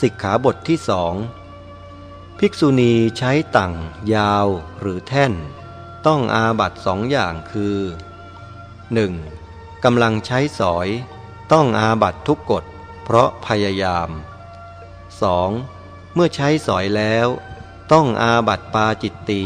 สิกขาบทที่สองภิกษุณีใช้ต่างยาวหรือแท่น ต้องอาบัตสองอย่างคือ 1. กำลังใช้สอย ต้องอาบัตทุกกฎ เพราะพยายาม 2. เมื่อใช้สอยแล้ว ต้องอาบัตปาจิตตี